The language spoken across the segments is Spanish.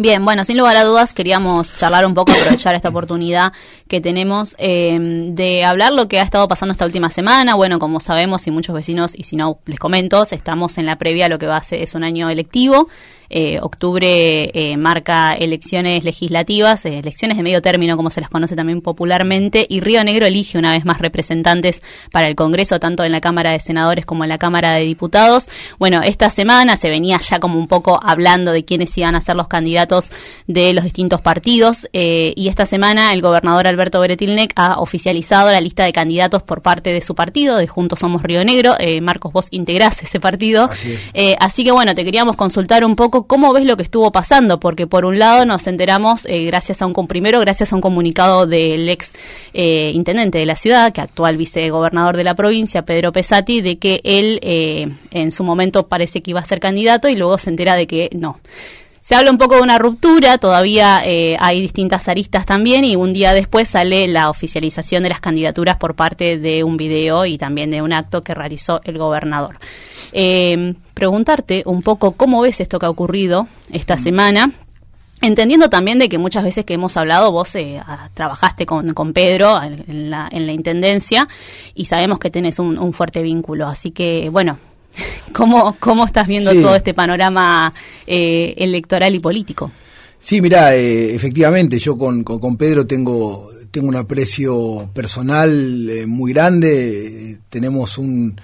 Bien, bueno, sin lugar a dudas queríamos charlar un poco, aprovechar esta oportunidad que tenemos eh, de hablar lo que ha estado pasando esta última semana. Bueno, como sabemos y muchos vecinos, y si no les comento, estamos en la previa a lo que va a ser es un año electivo. Eh, octubre eh, marca elecciones legislativas, eh, elecciones de medio término, como se las conoce también popularmente, y Río Negro elige una vez más representantes para el Congreso, tanto en la Cámara de Senadores como en la Cámara de Diputados. Bueno, esta semana se venía ya como un poco hablando de quiénes iban a ser los candidatos de los distintos partidos, y esta semana el gobernador Alberto Beretilnec ha oficializado la lista de candidatos por parte de su partido, de Juntos Somos Río Negro. Marcos, vos integrás ese partido. Así, así que bueno, te queríamos consultar un poco cómo ves lo que estuvo pasando, porque por un lado nos enteramos, eh, gracias a un primero, gracias a un comunicado del ex eh, intendente de la ciudad, que actual vicegobernador de la provincia, Pedro Pesati, de que él eh, en su momento parece que iba a ser candidato y luego se entera de que no. Se habla un poco de una ruptura, todavía hay distintas aristas también y un día después sale la oficialización de las candidaturas por parte de un video y también de un acto que realizó el gobernador. Eh, preguntarte un poco cómo ves esto que ha ocurrido esta mm. semana. Entendiendo también de que muchas veces que hemos hablado, vos eh, trabajaste con, con Pedro en la, en la, Intendencia y sabemos que tenés un, fuerte vínculo. Así que, bueno, ¿cómo, cómo estás viendo todo este panorama eh, electoral y político? Sí, mira, eh, efectivamente, yo con, con, Pedro tengo, tengo un aprecio personal muy grande. Tenemos un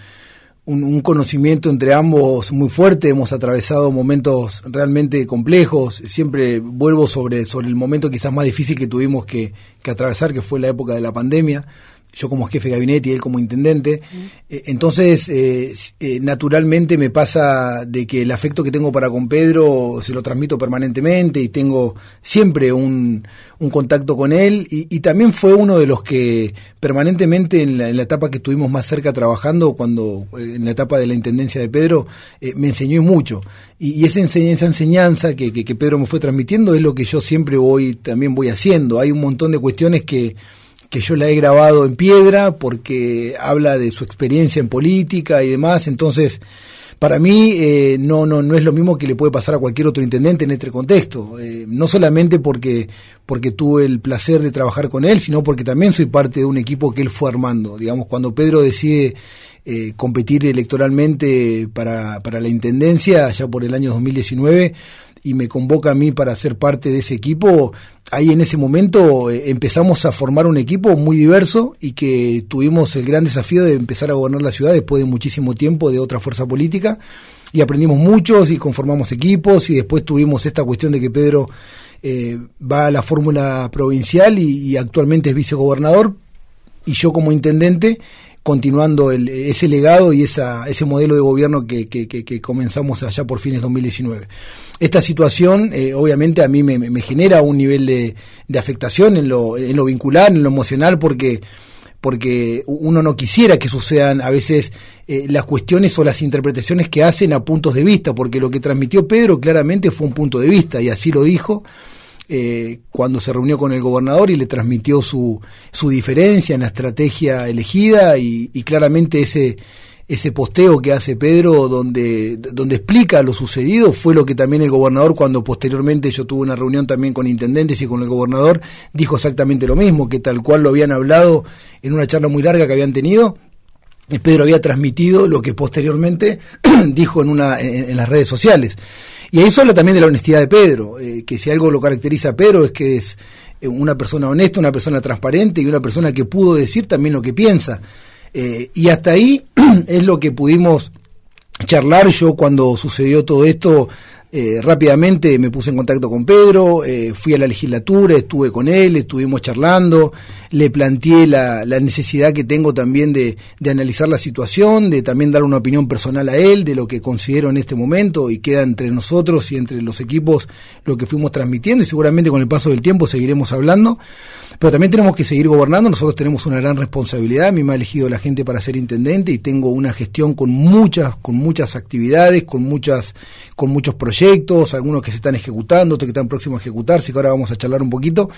un, conocimiento entre ambos muy fuerte, hemos atravesado momentos realmente complejos, siempre vuelvo sobre, sobre el momento quizás más difícil que tuvimos que, que atravesar, que fue la época de la pandemia, yo como jefe de gabinete y él como intendente. Eh, entonces, eh, eh, naturalmente me pasa de que el afecto que tengo para con Pedro se lo transmito permanentemente y tengo siempre un, un contacto con él y, también fue uno de los que permanentemente en la, etapa que estuvimos más cerca trabajando, cuando en la etapa de la intendencia de Pedro, me enseñó mucho. Y, esa, enseñanza, enseñanza que, que Pedro me fue transmitiendo es lo que yo siempre voy, también voy haciendo. Hay un montón de cuestiones que que yo la he grabado en piedra porque habla de su experiencia en política y demás, entonces para mí eh, no, no, no es lo mismo que le puede pasar a cualquier otro intendente en este contexto, eh, no solamente porque, porque tuve el placer de trabajar con él, sino porque también soy parte de un equipo que él fue armando. Digamos, cuando Pedro decide eh, competir electoralmente para, para la intendencia, allá por el año 2019, y me convoca a mí para ser parte de ese equipo, ahí en ese momento eh, empezamos a formar un equipo muy diverso y que tuvimos el gran desafío de empezar a gobernar la ciudad después de muchísimo tiempo de otra fuerza política. Y aprendimos muchos y conformamos equipos y después tuvimos esta cuestión de que Pedro eh, va a la fórmula provincial y, actualmente es vicegobernador. Y yo como intendente continuando ese legado y esa, ese modelo de gobierno que, que, comenzamos allá por fines 2019. Esta situación, eh, obviamente, a mí me, genera un nivel de, afectación en lo, en lo vincular, en lo emocional, porque porque uno no quisiera que sucedan a veces eh, las cuestiones o las interpretaciones que hacen a puntos de vista, porque lo que transmitió Pedro claramente fue un punto de vista y así lo dijo eh, cuando se reunió con el gobernador y le transmitió su, su diferencia en la estrategia elegida y, claramente ese, ese posteo que hace Pedro donde, donde explica lo sucedido fue lo que también el gobernador cuando posteriormente yo tuve una reunión también con intendentes y con el gobernador dijo exactamente lo mismo, que tal cual lo habían hablado en una charla muy larga que habían tenido. Pedro había transmitido lo que posteriormente dijo en, una, en las redes sociales. Y eso habla también de la honestidad de Pedro, eh, que si algo lo caracteriza a Pedro es que es eh, una persona honesta, una persona transparente y una persona que pudo decir también lo que piensa. Eh, y hasta ahí es lo que pudimos charlar yo cuando sucedió todo esto eh, rápidamente me puse en contacto con Pedro, eh, fui a la legislatura, estuve con él, estuvimos charlando, le planteé la, necesidad que tengo también de, analizar la situación, de también dar una opinión personal a él, de lo que considero en este momento y queda entre nosotros y entre los equipos lo que fuimos transmitiendo y seguramente con el paso del tiempo seguiremos hablando. Pero también tenemos que seguir gobernando, nosotros tenemos una gran responsabilidad, a mí me ha elegido la gente para ser intendente y tengo una gestión con muchas, con muchas actividades, con muchas, con muchos proyectos, algunos que se están ejecutando, otros que están próximos a ejecutarse, que ahora vamos a charlar un poquito.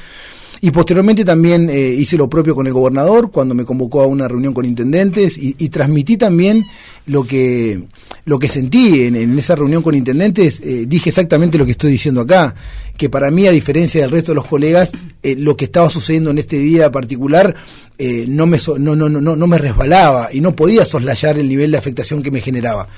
Y posteriormente también eh, hice lo propio con el gobernador cuando me convocó a una reunión con intendentes y, transmití también lo que, lo que sentí en, esa reunión con intendentes, eh, dije exactamente lo que estoy diciendo acá, que para mí, a diferencia del resto de los colegas, eh, lo que estaba sucediendo en este día particular eh, no, me no, no, no, no me resbalaba y no podía soslayar el nivel de afectación que me generaba.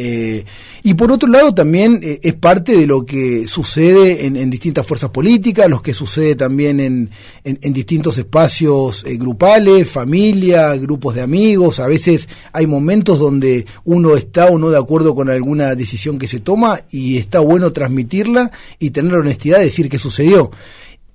Eh, y por otro lado también eh, es parte de lo que sucede en, distintas fuerzas políticas, lo que sucede también en, en, distintos espacios eh, grupales, familia, grupos de amigos. A veces hay momentos donde uno está o no de acuerdo con alguna decisión que se toma y está bueno transmitirla y tener la honestidad de decir qué sucedió.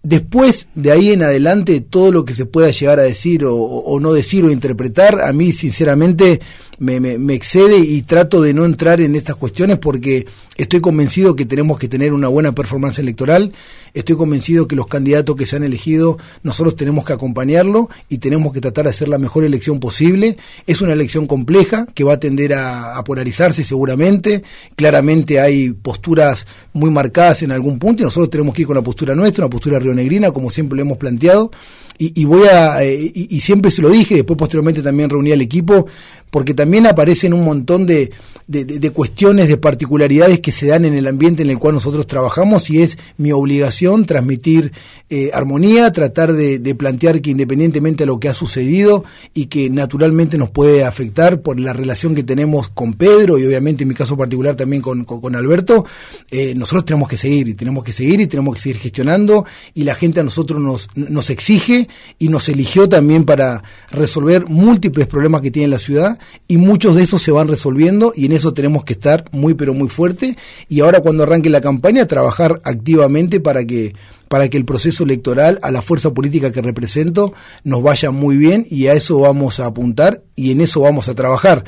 Después de ahí en adelante, todo lo que se pueda llegar a decir o, no decir o interpretar, a mí sinceramente me, me, excede y trato de no entrar en estas cuestiones porque estoy convencido que tenemos que tener una buena performance electoral, estoy convencido que los candidatos que se han elegido, nosotros tenemos que acompañarlo y tenemos que tratar de hacer la mejor elección posible. Es una elección compleja que va a tender a, a polarizarse seguramente, claramente hay posturas muy marcadas en algún punto y nosotros tenemos que ir con la postura nuestra, una postura negrina como siempre lo hemos planteado, y, voy a, eh, y, siempre se lo dije, después posteriormente también reuní al equipo, porque también aparecen un montón de, de, cuestiones, de particularidades que se dan en el ambiente en el cual nosotros trabajamos y es mi obligación transmitir eh, armonía, tratar de, plantear que independientemente de lo que ha sucedido y que naturalmente nos puede afectar por la relación que tenemos con Pedro y obviamente en mi caso particular también con, con, Alberto, eh, nosotros tenemos que seguir y tenemos que seguir y tenemos que seguir gestionando y la gente a nosotros nos, nos exige y nos eligió también para resolver múltiples problemas que tiene la ciudad y muchos de esos se van resolviendo y en eso tenemos que estar muy pero muy fuerte y ahora cuando arranque la campaña trabajar activamente para que para que el proceso electoral a la fuerza política que represento nos vaya muy bien y a eso vamos a apuntar y en eso vamos a trabajar.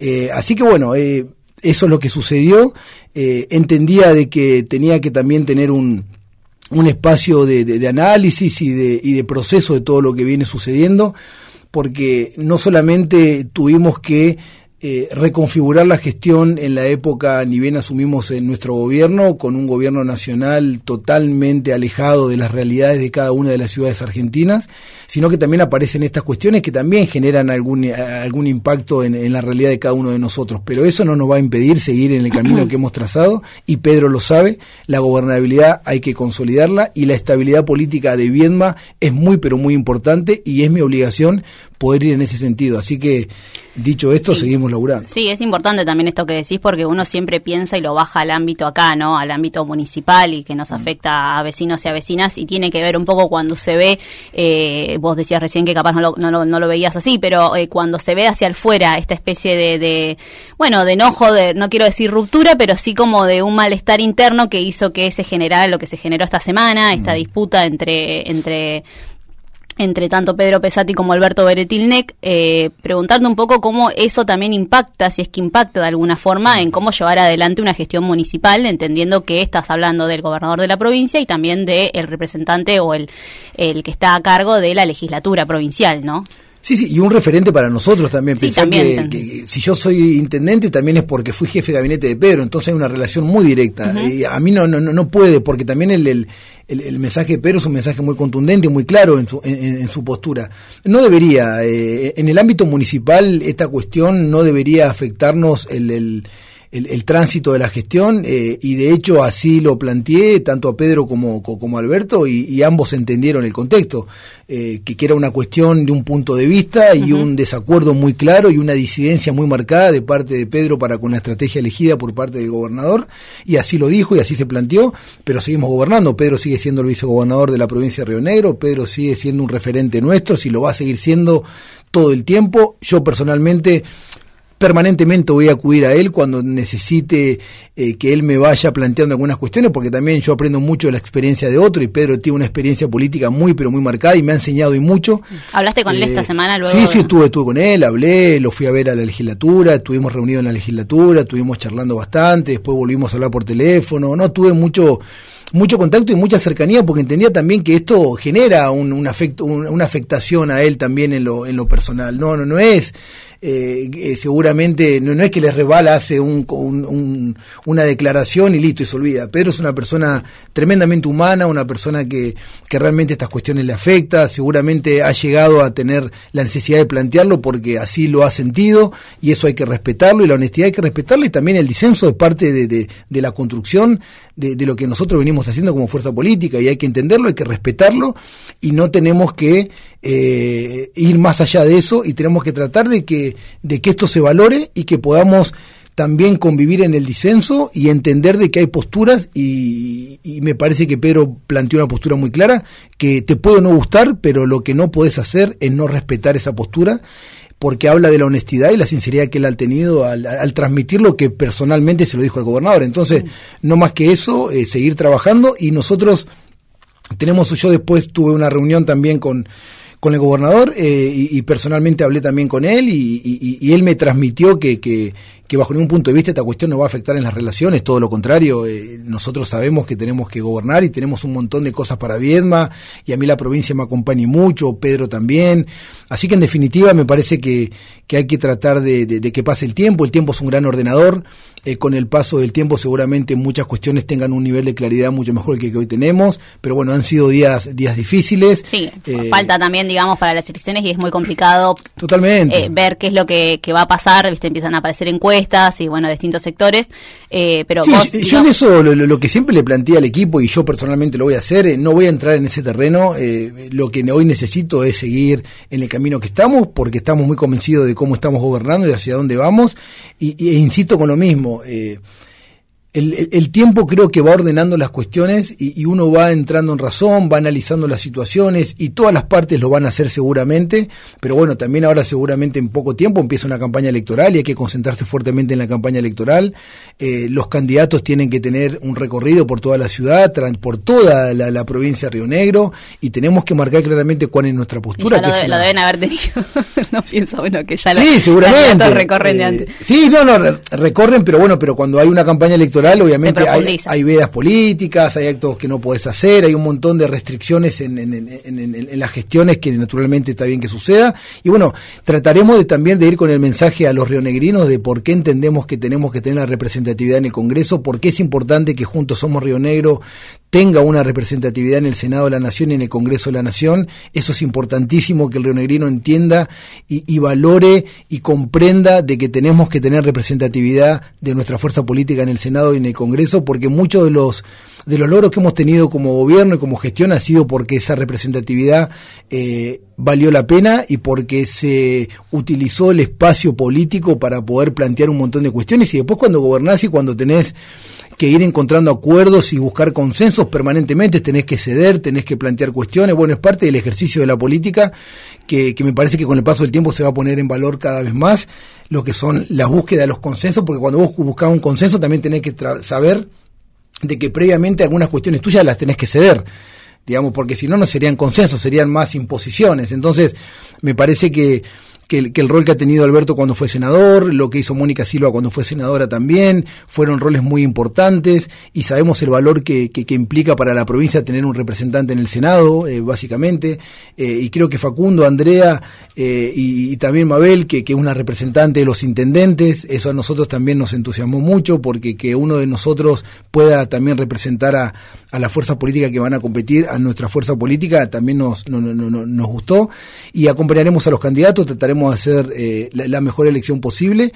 Eh, así que bueno, eh, eso es lo que sucedió. Eh, entendía de que tenía que también tener un, un espacio de, análisis y de, y de proceso de todo lo que viene sucediendo, porque no solamente tuvimos que eh, reconfigurar la gestión en la época, ni bien asumimos en nuestro gobierno, con un gobierno nacional totalmente alejado de las realidades de cada una de las ciudades argentinas, sino que también aparecen estas cuestiones que también generan algún, algún impacto en, en la realidad de cada uno de nosotros. Pero eso no nos va a impedir seguir en el camino que hemos trazado, y Pedro lo sabe, la gobernabilidad hay que consolidarla y la estabilidad política de Viedma es muy, pero muy importante y es mi obligación poder ir en ese sentido. Así que, dicho esto, seguimos laburando. Sí, es importante también esto que decís porque uno siempre piensa y lo baja al ámbito acá, ¿no? Al ámbito municipal y que nos mm. afecta a vecinos y a vecinas y tiene que ver un poco cuando se ve, eh, vos decías recién que capaz no lo, no, no lo veías así, pero eh, cuando se ve hacia afuera esta especie de, de, bueno, de enojo, de no quiero decir ruptura, pero sí como de un malestar interno que hizo que se generara lo que se generó esta semana, esta mm. disputa entre, entre entre tanto Pedro Pesati como Alberto Beretilnec, eh, preguntando un poco cómo eso también impacta, si es que impacta de alguna forma, en cómo llevar adelante una gestión municipal, entendiendo que estás hablando del gobernador de la provincia y también del representante o el, el que está a cargo de la legislatura provincial, ¿no? Sí, sí, y un referente para nosotros también. Sí, que, si yo soy intendente también es porque fui jefe de gabinete de Pedro, entonces hay una relación muy directa. y a mí no, no, no puede, porque también el, el, el, mensaje de Pedro es un mensaje muy contundente, muy claro en su, en, su postura. No debería, eh, en el ámbito municipal, esta cuestión no debería afectarnos el el, tránsito de la gestión eh, y de hecho así lo planteé tanto a Pedro como, como a Alberto y, ambos entendieron el contexto, eh, que, era una cuestión de un punto de vista y un desacuerdo muy claro y una disidencia muy marcada de parte de Pedro para con la estrategia elegida por parte del gobernador y así lo dijo y así se planteó, pero seguimos gobernando, Pedro sigue siendo el vicegobernador de la provincia de Río Negro, Pedro sigue siendo un referente nuestro, si lo va a seguir siendo todo el tiempo, yo personalmente permanentemente voy a acudir a él cuando necesite eh, que él me vaya planteando algunas cuestiones, porque también yo aprendo mucho de la experiencia de otro y Pedro tiene una experiencia política muy, pero muy marcada y me ha enseñado y mucho. ¿Hablaste con él esta eh, semana luego? Sí, sí, estuve, estuve con él, hablé, lo fui a ver a la legislatura, estuvimos reunidos en la legislatura, estuvimos charlando bastante, después volvimos a hablar por teléfono, no tuve mucho mucho contacto y mucha cercanía porque entendía también que esto genera un, un afecto, una afectación a él también en lo, en lo personal. No, no, no es eh, eh, seguramente no, es que les rebala, hace un, una declaración y listo y se olvida. Pedro es una persona tremendamente humana, una persona que, realmente estas cuestiones le afecta, seguramente ha llegado a tener la necesidad de plantearlo porque así lo ha sentido y eso hay que respetarlo y la honestidad hay que respetarlo y también el disenso es parte de, de, la construcción de, de, lo que nosotros venimos haciendo como fuerza política y hay que entenderlo, hay que respetarlo y no tenemos que eh, ir más allá de eso y tenemos que tratar de que, de que esto se valore y que podamos también convivir en el disenso y entender de que hay posturas y, me parece que Pedro planteó una postura muy clara que te puede no gustar pero lo que no puedes hacer es no respetar esa postura porque habla de la honestidad y la sinceridad que él ha tenido al, transmitir lo que personalmente se lo dijo al gobernador. Entonces no más que eso eh, seguir trabajando y nosotros tenemos yo después tuve una reunión también con con el gobernador eh, y, personalmente hablé también con él y, él me transmitió que, que, que, bajo ningún punto de vista esta cuestión no va a afectar en las relaciones, todo lo contrario, eh, nosotros sabemos que tenemos que gobernar y tenemos un montón de cosas para Viedma y a mí la provincia me acompaña mucho, Pedro también, así que en definitiva me parece que, que hay que tratar de, de, que pase el tiempo, el tiempo es un gran ordenador, eh, con el paso del tiempo seguramente muchas cuestiones tengan un nivel de claridad mucho mejor que el que hoy tenemos, pero bueno, han sido días, días difíciles. Sí, falta también digamos, para las elecciones y es muy complicado Totalmente. Eh, ver qué es lo que, va a pasar, ¿viste? empiezan a aparecer encuestas y, bueno, distintos sectores. Eh, pero sí, yo en eso lo, que siempre le planteé al equipo y yo personalmente lo voy a hacer, eh, no voy a entrar en ese terreno, lo que hoy necesito es seguir en el camino que estamos porque estamos muy convencidos de cómo estamos gobernando y hacia dónde vamos y, e insisto con lo mismo el, tiempo creo que va ordenando las cuestiones y, uno va entrando en razón, va analizando las situaciones y todas las partes lo van a hacer seguramente, pero bueno, también ahora seguramente en poco tiempo empieza una campaña electoral y hay que concentrarse fuertemente en la campaña electoral. Eh, los candidatos tienen que tener un recorrido por toda la ciudad, por toda la, provincia de Río Negro y tenemos que marcar claramente cuál es nuestra postura. Ya lo, deben haber tenido, no pienso, bueno, que ya sí, seguramente. recorren de eh. Sí, no, no, recorren, pero bueno, pero cuando hay una campaña electoral obviamente hay, hay, vedas políticas, hay actos que no puedes hacer, hay un montón de restricciones en, en, las gestiones que naturalmente está bien que suceda. Y bueno, trataremos de, también de ir con el mensaje a los rionegrinos de por qué entendemos que tenemos que tener la representatividad en el Congreso, por qué es importante que juntos somos Río Negro tenga una representatividad en el Senado de la Nación y en el Congreso de la Nación. Eso es importantísimo que el rionegrino entienda y, y valore y comprenda de que tenemos que tener representatividad de nuestra fuerza política en el Senado en el Congreso, porque muchos de los de los logros que hemos tenido como gobierno y como gestión ha sido porque esa representatividad eh, valió la pena y porque se utilizó el espacio político para poder plantear un montón de cuestiones y después cuando gobernás y cuando tenés que ir encontrando acuerdos y buscar consensos permanentemente, tenés que ceder, tenés que plantear cuestiones, bueno, es parte del ejercicio de la política que, que me parece que con el paso del tiempo se va a poner en valor cada vez más lo que son las búsquedas de los consensos, porque cuando vos buscás un consenso también tenés que saber de que previamente algunas cuestiones tuyas las tenés que ceder, digamos, porque si no, no serían consensos, serían más imposiciones. Entonces, me parece que que el, rol que ha tenido Alberto cuando fue senador, lo que hizo Mónica Silva cuando fue senadora también, fueron roles muy importantes y sabemos el valor que, que, implica para la provincia tener un representante en el Senado, eh, básicamente, eh, y creo que Facundo, Andrea eh, y, también Mabel, que, que es una representante de los intendentes, eso a nosotros también nos entusiasmó mucho porque que uno de nosotros pueda también representar a, a la fuerza política que van a competir, a nuestra fuerza política, también nos, no, no, no, nos gustó. Y acompañaremos a los candidatos, trataremos hacer eh, la, mejor elección posible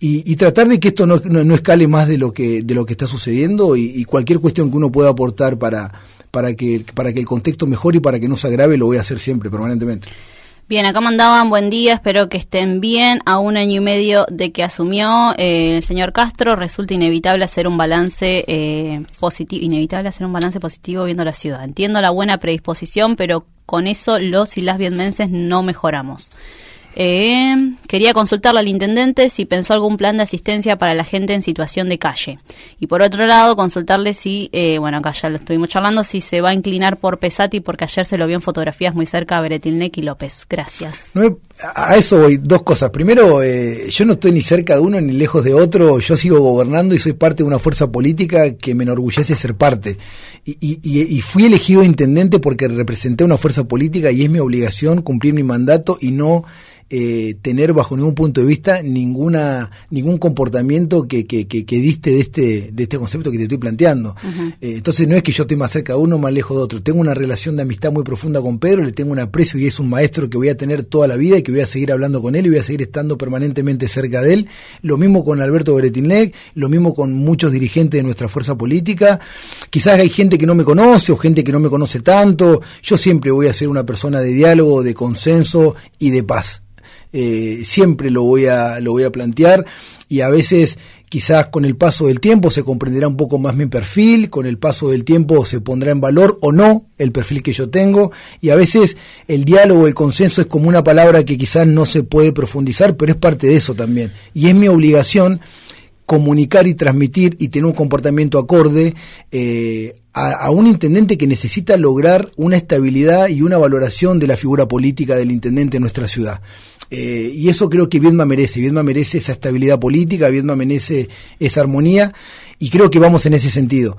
y, tratar de que esto no, escale más de lo que de lo que está sucediendo y, cualquier cuestión que uno pueda aportar para para que para que el contexto mejore y para que no se agrave lo voy a hacer siempre permanentemente. Bien, acá mandaban buen día, espero que estén bien. A un año y medio de que asumió eh, el señor Castro, resulta inevitable hacer un balance eh, positivo, inevitable hacer un balance positivo viendo la ciudad. Entiendo la buena predisposición, pero con eso los y las vietmenses no mejoramos. Eh, quería consultarle al intendente si pensó algún plan de asistencia para la gente en situación de calle. Y por otro lado, consultarle si, eh, bueno, acá ya lo estuvimos charlando, si se va a inclinar por Pesati, porque ayer se lo vio en fotografías muy cerca a Beretilnek y López. Gracias. A eso voy, dos cosas. Primero, eh, yo no estoy ni cerca de uno ni lejos de otro, yo sigo gobernando y soy parte de una fuerza política que me enorgullece ser parte. Y, y, y fui elegido intendente porque representé una fuerza política y es mi obligación cumplir mi mandato y no eh, tener bajo ningún punto de vista ninguna ningún comportamiento que, que, que, diste de este de este concepto que te estoy planteando. Eh, entonces no es que yo estoy más cerca de uno más lejos de otro. Tengo una relación de amistad muy profunda con Pedro, le tengo un aprecio y es un maestro que voy a tener toda la vida y que voy a seguir hablando con él y voy a seguir estando permanentemente cerca de él. Lo mismo con Alberto Beretinec, lo mismo con muchos dirigentes de nuestra fuerza política. Quizás hay gente que no me conoce o gente que no me conoce tanto. Yo siempre voy a ser una persona de diálogo, de consenso y de paz. Eh, siempre lo voy, a, lo voy a plantear y a veces quizás con el paso del tiempo se comprenderá un poco más mi perfil, con el paso del tiempo se pondrá en valor o no el perfil que yo tengo y a veces el diálogo, el consenso es como una palabra que quizás no se puede profundizar, pero es parte de eso también. Y es mi obligación comunicar y transmitir y tener un comportamiento acorde eh, a, un intendente que necesita lograr una estabilidad y una valoración de la figura política del intendente en nuestra ciudad. Eh, y eso creo que Viedma merece. Viedma merece esa estabilidad política, Viedma merece esa armonía y creo que vamos en ese sentido.